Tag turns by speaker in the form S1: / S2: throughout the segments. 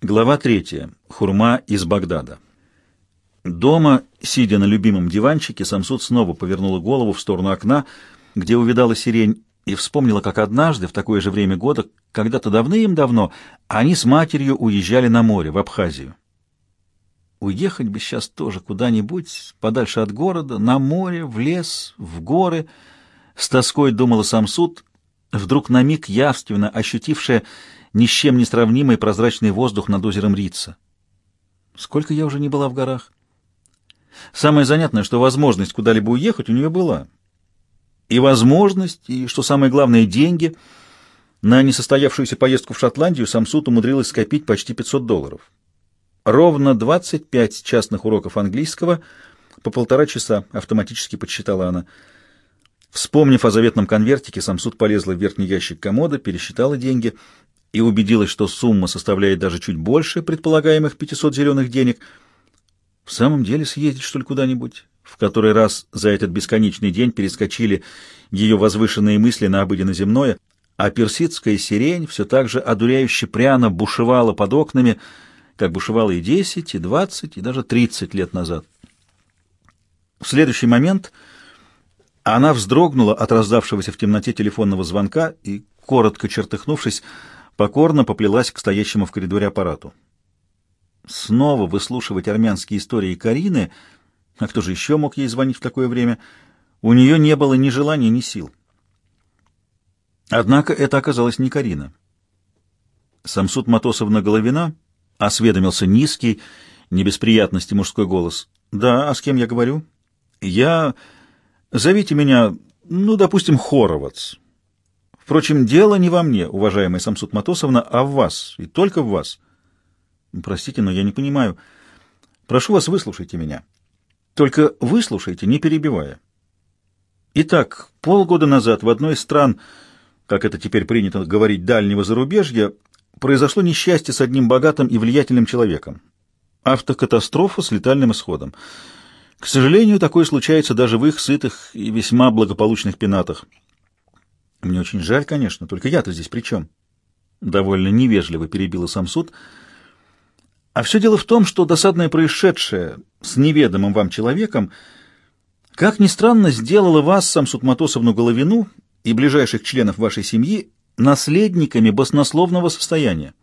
S1: Глава третья. Хурма из Багдада. Дома, сидя на любимом диванчике, Самсуд снова повернула голову в сторону окна, где увидала сирень, и вспомнила, как однажды, в такое же время года, когда-то давным-давно, они с матерью уезжали на море, в Абхазию. Уехать бы сейчас тоже куда-нибудь, подальше от города, на море, в лес, в горы. С тоской думала Самсуд, вдруг на миг явственно ощутившая ни с чем не сравнимый прозрачный воздух над озером Рица. Сколько я уже не была в горах? Самое занятное, что возможность куда-либо уехать у нее была. И возможность, и, что самое главное, деньги. На несостоявшуюся поездку в Шотландию Самсут умудрилась скопить почти 500 долларов. Ровно 25 частных уроков английского по полтора часа, автоматически подсчитала она. Вспомнив о заветном конвертике, Самсуд полезла в верхний ящик комода, пересчитала деньги и убедилась, что сумма составляет даже чуть больше предполагаемых 500 зеленых денег. В самом деле съездить, что ли, куда-нибудь? В который раз за этот бесконечный день перескочили ее возвышенные мысли на обыденно-земное, а персидская сирень все так же одуряюще пряно бушевала под окнами, как бушевала и 10, и 20, и даже 30 лет назад. В следующий момент она вздрогнула от раздавшегося в темноте телефонного звонка и, коротко чертыхнувшись, покорно поплелась к стоящему в коридоре аппарату. Снова выслушивать армянские истории Карины, а кто же еще мог ей звонить в такое время, у нее не было ни желания, ни сил. Однако это оказалось не Карина. Самсуд Матосовна Головина осведомился низкий, не без мужской голос. «Да, а с кем я говорю?» «Я... Зовите меня, ну, допустим, Хоровац. Впрочем, дело не во мне, уважаемая Самсуд Матосовна, а в вас, и только в вас. Простите, но я не понимаю. Прошу вас, выслушайте меня. Только выслушайте, не перебивая. Итак, полгода назад в одной из стран, как это теперь принято говорить, дальнего зарубежья, произошло несчастье с одним богатым и влиятельным человеком. Автокатастрофа с летальным исходом. К сожалению, такое случается даже в их сытых и весьма благополучных пенатах. Мне очень жаль, конечно, только я-то здесь при чем? Довольно невежливо перебила сам суд. А все дело в том, что досадное происшедшее с неведомым вам человеком, как ни странно, сделало вас, Самсуд Матосовну Головину и ближайших членов вашей семьи наследниками баснословного состояния.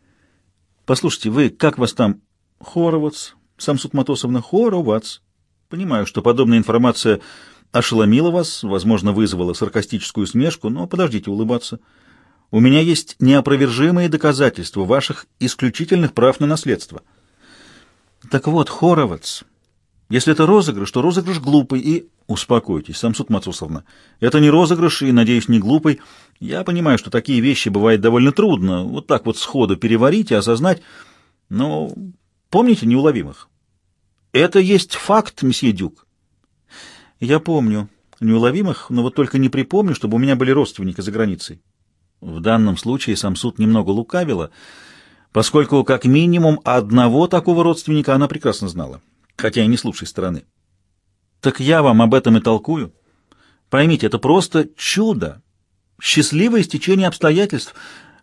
S1: Послушайте, вы, как вас там, Хоровац, Самсуд Матосовна, Хоровац? Понимаю, что подобная информация ошеломила вас, возможно, вызвала саркастическую смешку, но подождите улыбаться. У меня есть неопровержимые доказательства ваших исключительных прав на наследство. Так вот, Хоровец, если это розыгрыш, то розыгрыш глупый и... Успокойтесь, Самсуд Мацусовна. Это не розыгрыш и, надеюсь, не глупый. Я понимаю, что такие вещи бывает довольно трудно вот так вот сходу переварить и осознать, но помните неуловимых? Это есть факт, месье Дюк. Я помню неуловимых, но вот только не припомню, чтобы у меня были родственники за границей. В данном случае сам суд немного лукавила, поскольку как минимум одного такого родственника она прекрасно знала, хотя и не с лучшей стороны. Так я вам об этом и толкую. Поймите, это просто чудо, счастливое стечение обстоятельств,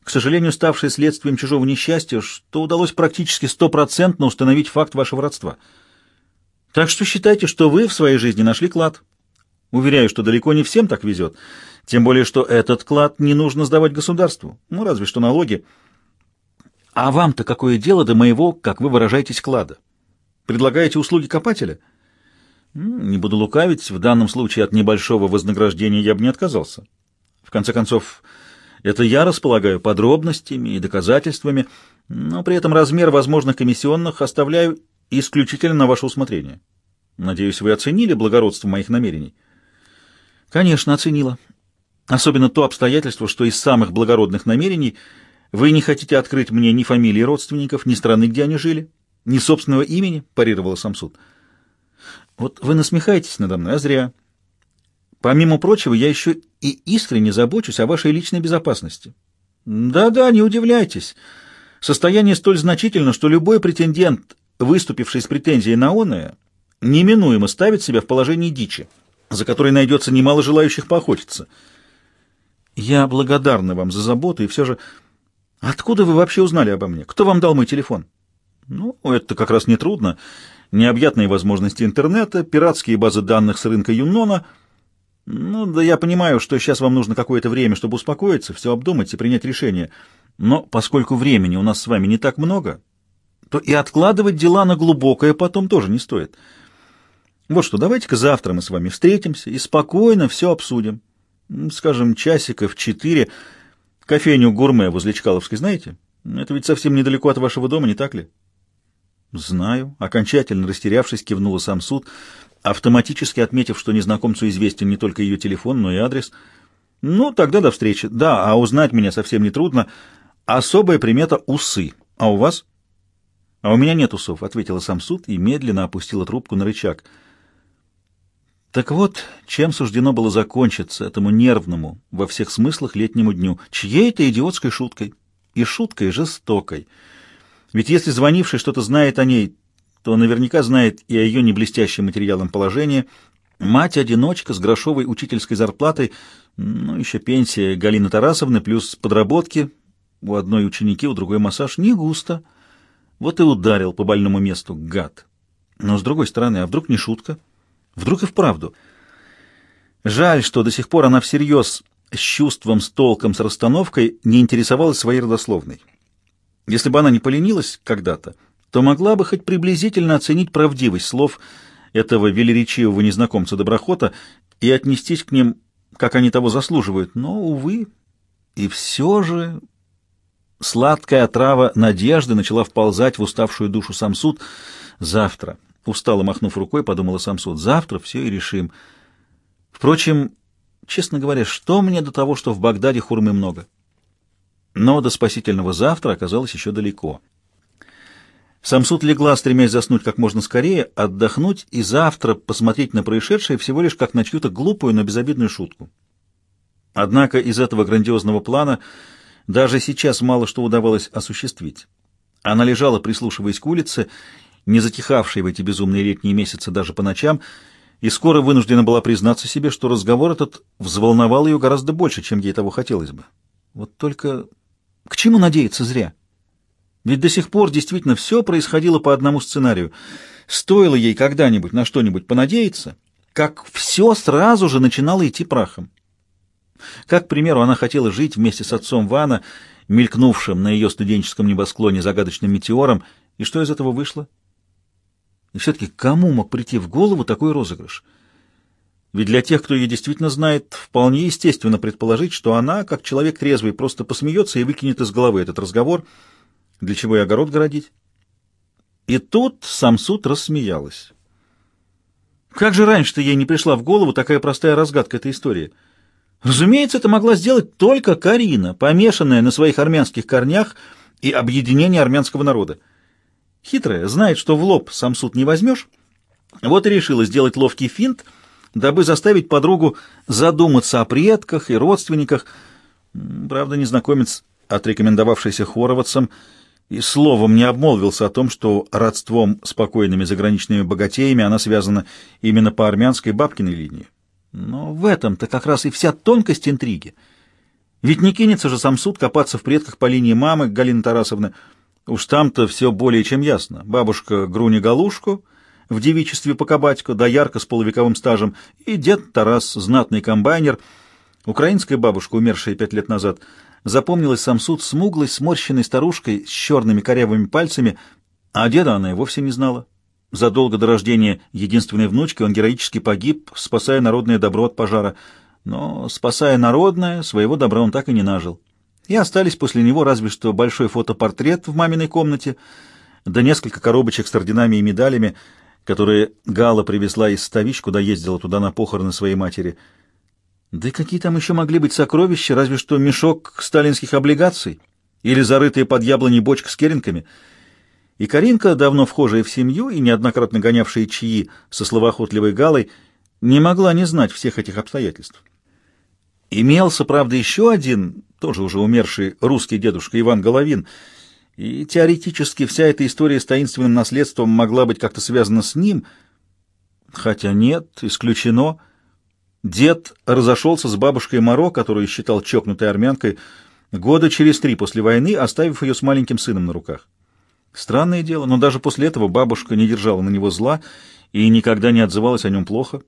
S1: к сожалению, ставшее следствием чужого несчастья, что удалось практически стопроцентно установить факт вашего родства — так что считайте, что вы в своей жизни нашли клад. Уверяю, что далеко не всем так везет. Тем более, что этот клад не нужно сдавать государству. Ну, разве что налоги. А вам-то какое дело до моего, как вы выражаетесь, клада? Предлагаете услуги копателя? Не буду лукавить, в данном случае от небольшого вознаграждения я бы не отказался. В конце концов, это я располагаю подробностями и доказательствами, но при этом размер возможных комиссионных оставляю исключительно на ваше усмотрение. Надеюсь, вы оценили благородство моих намерений? Конечно, оценила. Особенно то обстоятельство, что из самых благородных намерений вы не хотите открыть мне ни фамилии родственников, ни страны, где они жили, ни собственного имени, парировала Самсуд. Вот вы насмехаетесь надо мной, а зря. Помимо прочего, я еще и искренне забочусь о вашей личной безопасности. Да-да, не удивляйтесь. Состояние столь значительно, что любой претендент выступивший с претензией на оное, неминуемо ставит себя в положение дичи, за которой найдется немало желающих поохотиться. Я благодарна вам за заботу, и все же... Откуда вы вообще узнали обо мне? Кто вам дал мой телефон? Ну, это как раз нетрудно. Необъятные возможности интернета, пиратские базы данных с рынка Юнона. Ну, да я понимаю, что сейчас вам нужно какое-то время, чтобы успокоиться, все обдумать и принять решение. Но поскольку времени у нас с вами не так много, то и откладывать дела на глубокое потом тоже не стоит. Вот что, давайте-ка завтра мы с вами встретимся и спокойно все обсудим. Скажем, часиков четыре. Кофейню «Гурме» возле Чкаловской знаете? Это ведь совсем недалеко от вашего дома, не так ли? Знаю. Окончательно растерявшись, кивнула сам суд, автоматически отметив, что незнакомцу известен не только ее телефон, но и адрес. Ну, тогда до встречи. Да, а узнать меня совсем нетрудно. Особая примета — усы. А у вас? А у меня нет усов, — ответила сам суд и медленно опустила трубку на рычаг. Так вот, чем суждено было закончиться этому нервному, во всех смыслах летнему дню? Чьей-то идиотской шуткой. И шуткой жестокой. Ведь если звонивший что-то знает о ней, то наверняка знает и о ее неблестящем материалом положении. Мать-одиночка с грошовой учительской зарплатой, ну, еще пенсия Галины Тарасовны, плюс подработки. У одной ученики, у другой массаж. Не густо. Вот и ударил по больному месту, гад. Но, с другой стороны, а вдруг не шутка? Вдруг и вправду? Жаль, что до сих пор она всерьез, с чувством, с толком, с расстановкой не интересовалась своей родословной. Если бы она не поленилась когда-то, то могла бы хоть приблизительно оценить правдивость слов этого велеречивого незнакомца Доброхота и отнестись к ним, как они того заслуживают. Но, увы, и все же сладкая отрава надежды начала вползать в уставшую душу Самсуд. Завтра, устало махнув рукой, подумала Самсуд, завтра все и решим. Впрочем, честно говоря, что мне до того, что в Багдаде хурмы много? Но до спасительного завтра оказалось еще далеко. Самсуд легла, стремясь заснуть как можно скорее, отдохнуть и завтра посмотреть на происшедшее всего лишь как на чью-то глупую, но безобидную шутку. Однако из этого грандиозного плана даже сейчас мало что удавалось осуществить. Она лежала, прислушиваясь к улице, не затихавшей в эти безумные летние месяцы даже по ночам, и скоро вынуждена была признаться себе, что разговор этот взволновал ее гораздо больше, чем ей того хотелось бы. Вот только к чему надеяться зря? Ведь до сих пор действительно все происходило по одному сценарию. Стоило ей когда-нибудь на что-нибудь понадеяться, как все сразу же начинало идти прахом. Как, к примеру, она хотела жить вместе с отцом Вана, мелькнувшим на ее студенческом небосклоне загадочным метеором, и что из этого вышло? И все-таки кому мог прийти в голову такой розыгрыш? Ведь для тех, кто ее действительно знает, вполне естественно предположить, что она, как человек трезвый, просто посмеется и выкинет из головы этот разговор, для чего и огород городить. И тут Самсуд рассмеялась. Как же раньше-то ей не пришла в голову такая простая разгадка этой истории? Разумеется, это могла сделать только Карина, помешанная на своих армянских корнях и объединении армянского народа. Хитрая, знает, что в лоб Самсуд не возьмешь, вот и решила сделать ловкий финт — дабы заставить подругу задуматься о предках и родственниках. Правда, незнакомец, отрекомендовавшийся хороводцем, и словом не обмолвился о том, что родством с покойными заграничными богатеями она связана именно по армянской бабкиной линии. Но в этом-то как раз и вся тонкость интриги. Ведь не кинется же сам суд копаться в предках по линии мамы Галины Тарасовны. Уж там-то все более чем ясно. Бабушка Груни Галушку в девичестве по кабатьку, да ярко с полувековым стажем, и дед Тарас, знатный комбайнер. Украинская бабушка, умершая пять лет назад, запомнилась сам суд смуглой, сморщенной старушкой с черными корявыми пальцами, а деда она и вовсе не знала. Задолго до рождения единственной внучки он героически погиб, спасая народное добро от пожара. Но, спасая народное, своего добра он так и не нажил. И остались после него разве что большой фотопортрет в маминой комнате, да несколько коробочек с орденами и медалями, которые Гала привезла из Ставич, куда ездила туда на похороны своей матери. Да и какие там еще могли быть сокровища, разве что мешок сталинских облигаций или зарытая под яблони бочка с керенками. И Каринка, давно вхожая в семью и неоднократно гонявшая чаи со словоохотливой Галой, не могла не знать всех этих обстоятельств. Имелся, правда, еще один, тоже уже умерший русский дедушка Иван Головин — и теоретически вся эта история с таинственным наследством могла быть как-то связана с ним. Хотя нет, исключено. Дед разошелся с бабушкой Моро, которую считал чокнутой армянкой, года через три после войны, оставив ее с маленьким сыном на руках. Странное дело, но даже после этого бабушка не держала на него зла и никогда не отзывалась о нем плохо.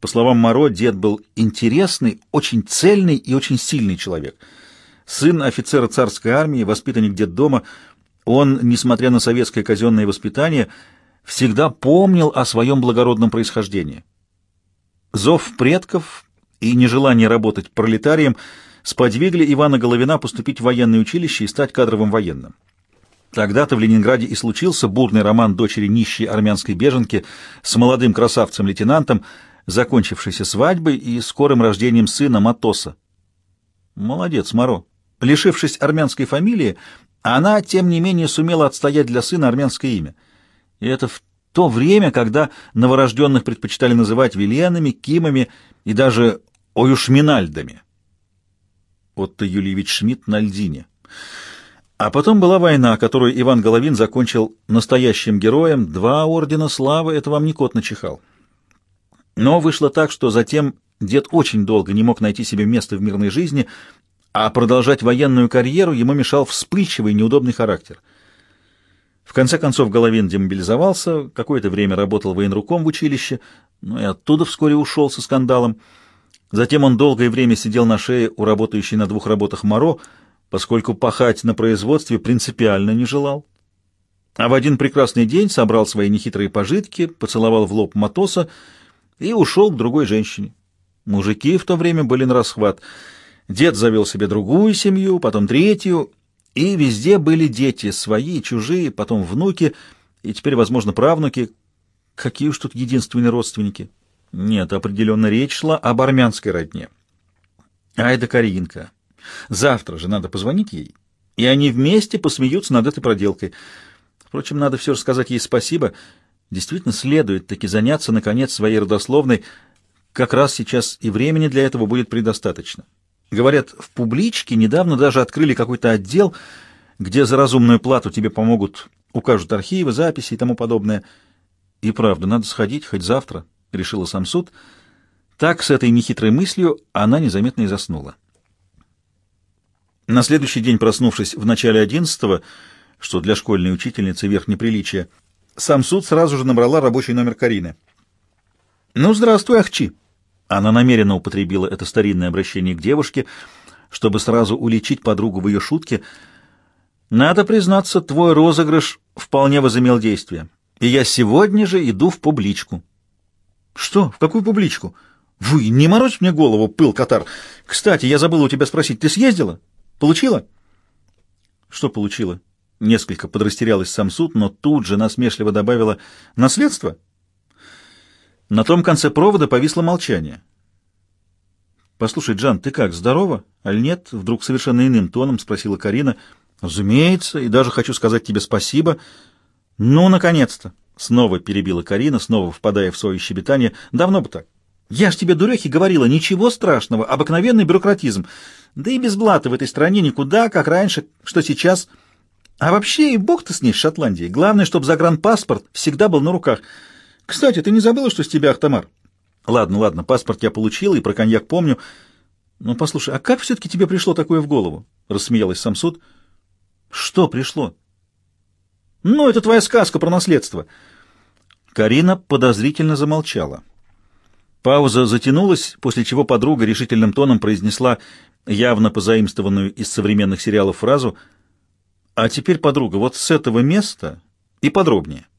S1: По словам Моро, дед был интересный, очень цельный и очень сильный человек. Сын офицера царской армии, воспитанник детдома, он, несмотря на советское казенное воспитание, всегда помнил о своем благородном происхождении. Зов предков и нежелание работать пролетарием сподвигли Ивана Головина поступить в военное училище и стать кадровым военным. Тогда-то в Ленинграде и случился бурный роман дочери нищей армянской беженки с молодым красавцем-лейтенантом, закончившийся свадьбой и скорым рождением сына Матоса. Молодец, Моро. Лишившись армянской фамилии, она, тем не менее, сумела отстоять для сына армянское имя. И это в то время, когда новорожденных предпочитали называть Виленами, Кимами и даже Оюшминальдами. Отто Юльевич Шмидт на льдине. А потом была война, которую Иван Головин закончил настоящим героем. Два ордена славы — это вам не кот начихал. Но вышло так, что затем дед очень долго не мог найти себе места в мирной жизни, а продолжать военную карьеру ему мешал вспыльчивый неудобный характер. В конце концов Головин демобилизовался, какое-то время работал военруком в училище, но и оттуда вскоре ушел со скандалом. Затем он долгое время сидел на шее у работающей на двух работах Моро, поскольку пахать на производстве принципиально не желал. А в один прекрасный день собрал свои нехитрые пожитки, поцеловал в лоб Матоса и ушел к другой женщине. Мужики в то время были на расхват. Дед завел себе другую семью, потом третью, и везде были дети, свои, чужие, потом внуки, и теперь, возможно, правнуки. Какие уж тут единственные родственники? Нет, определенно речь шла об армянской родне. Айда Каринка. Завтра же надо позвонить ей, и они вместе посмеются над этой проделкой. Впрочем, надо все же сказать ей спасибо. Действительно, следует таки заняться, наконец, своей родословной. Как раз сейчас и времени для этого будет предостаточно. Говорят, в публичке недавно даже открыли какой-то отдел, где за разумную плату тебе помогут, укажут архивы, записи и тому подобное. И правда, надо сходить хоть завтра, — решила Самсуд. Так, с этой нехитрой мыслью, она незаметно и заснула. На следующий день, проснувшись в начале одиннадцатого, что для школьной учительницы верх неприличия, сам суд сразу же набрала рабочий номер Карины. «Ну, здравствуй, Ахчи!» Она намеренно употребила это старинное обращение к девушке, чтобы сразу уличить подругу в ее шутке. «Надо признаться, твой розыгрыш вполне возымел действие, и я сегодня же иду в публичку». «Что? В какую публичку?» «Вы, не морочь мне голову, пыл катар! Кстати, я забыла у тебя спросить, ты съездила?» Получила? Что получила? Несколько подрастерялась сам суд, но тут же насмешливо добавила «Наследство?» На том конце провода повисло молчание. «Послушай, Джан, ты как, здорова? Аль нет?» Вдруг совершенно иным тоном спросила Карина. «Разумеется, и даже хочу сказать тебе спасибо. Ну, наконец-то!» Снова перебила Карина, снова впадая в свое щебетание. «Давно бы так. Я ж тебе, дурехи, говорила, ничего страшного, обыкновенный бюрократизм. Да и без блата в этой стране никуда, как раньше, что сейчас. А вообще и бог-то с ней, с Шотландией. Главное, чтобы загранпаспорт всегда был на руках. Кстати, ты не забыла, что с тебя Ахтамар? Ладно, ладно, паспорт я получила и про коньяк помню. Но послушай, а как все-таки тебе пришло такое в голову? Рассмеялась Самсуд. Что пришло? Ну, это твоя сказка про наследство. Карина подозрительно замолчала. Пауза затянулась, после чего подруга решительным тоном произнесла явно позаимствованную из современных сериалов фразу «А теперь, подруга, вот с этого места и подробнее».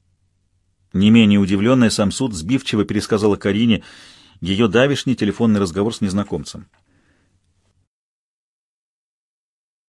S1: Не менее удивленная сам суд сбивчиво пересказала Карине ее давишний телефонный разговор с незнакомцем.